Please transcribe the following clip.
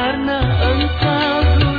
karena engkau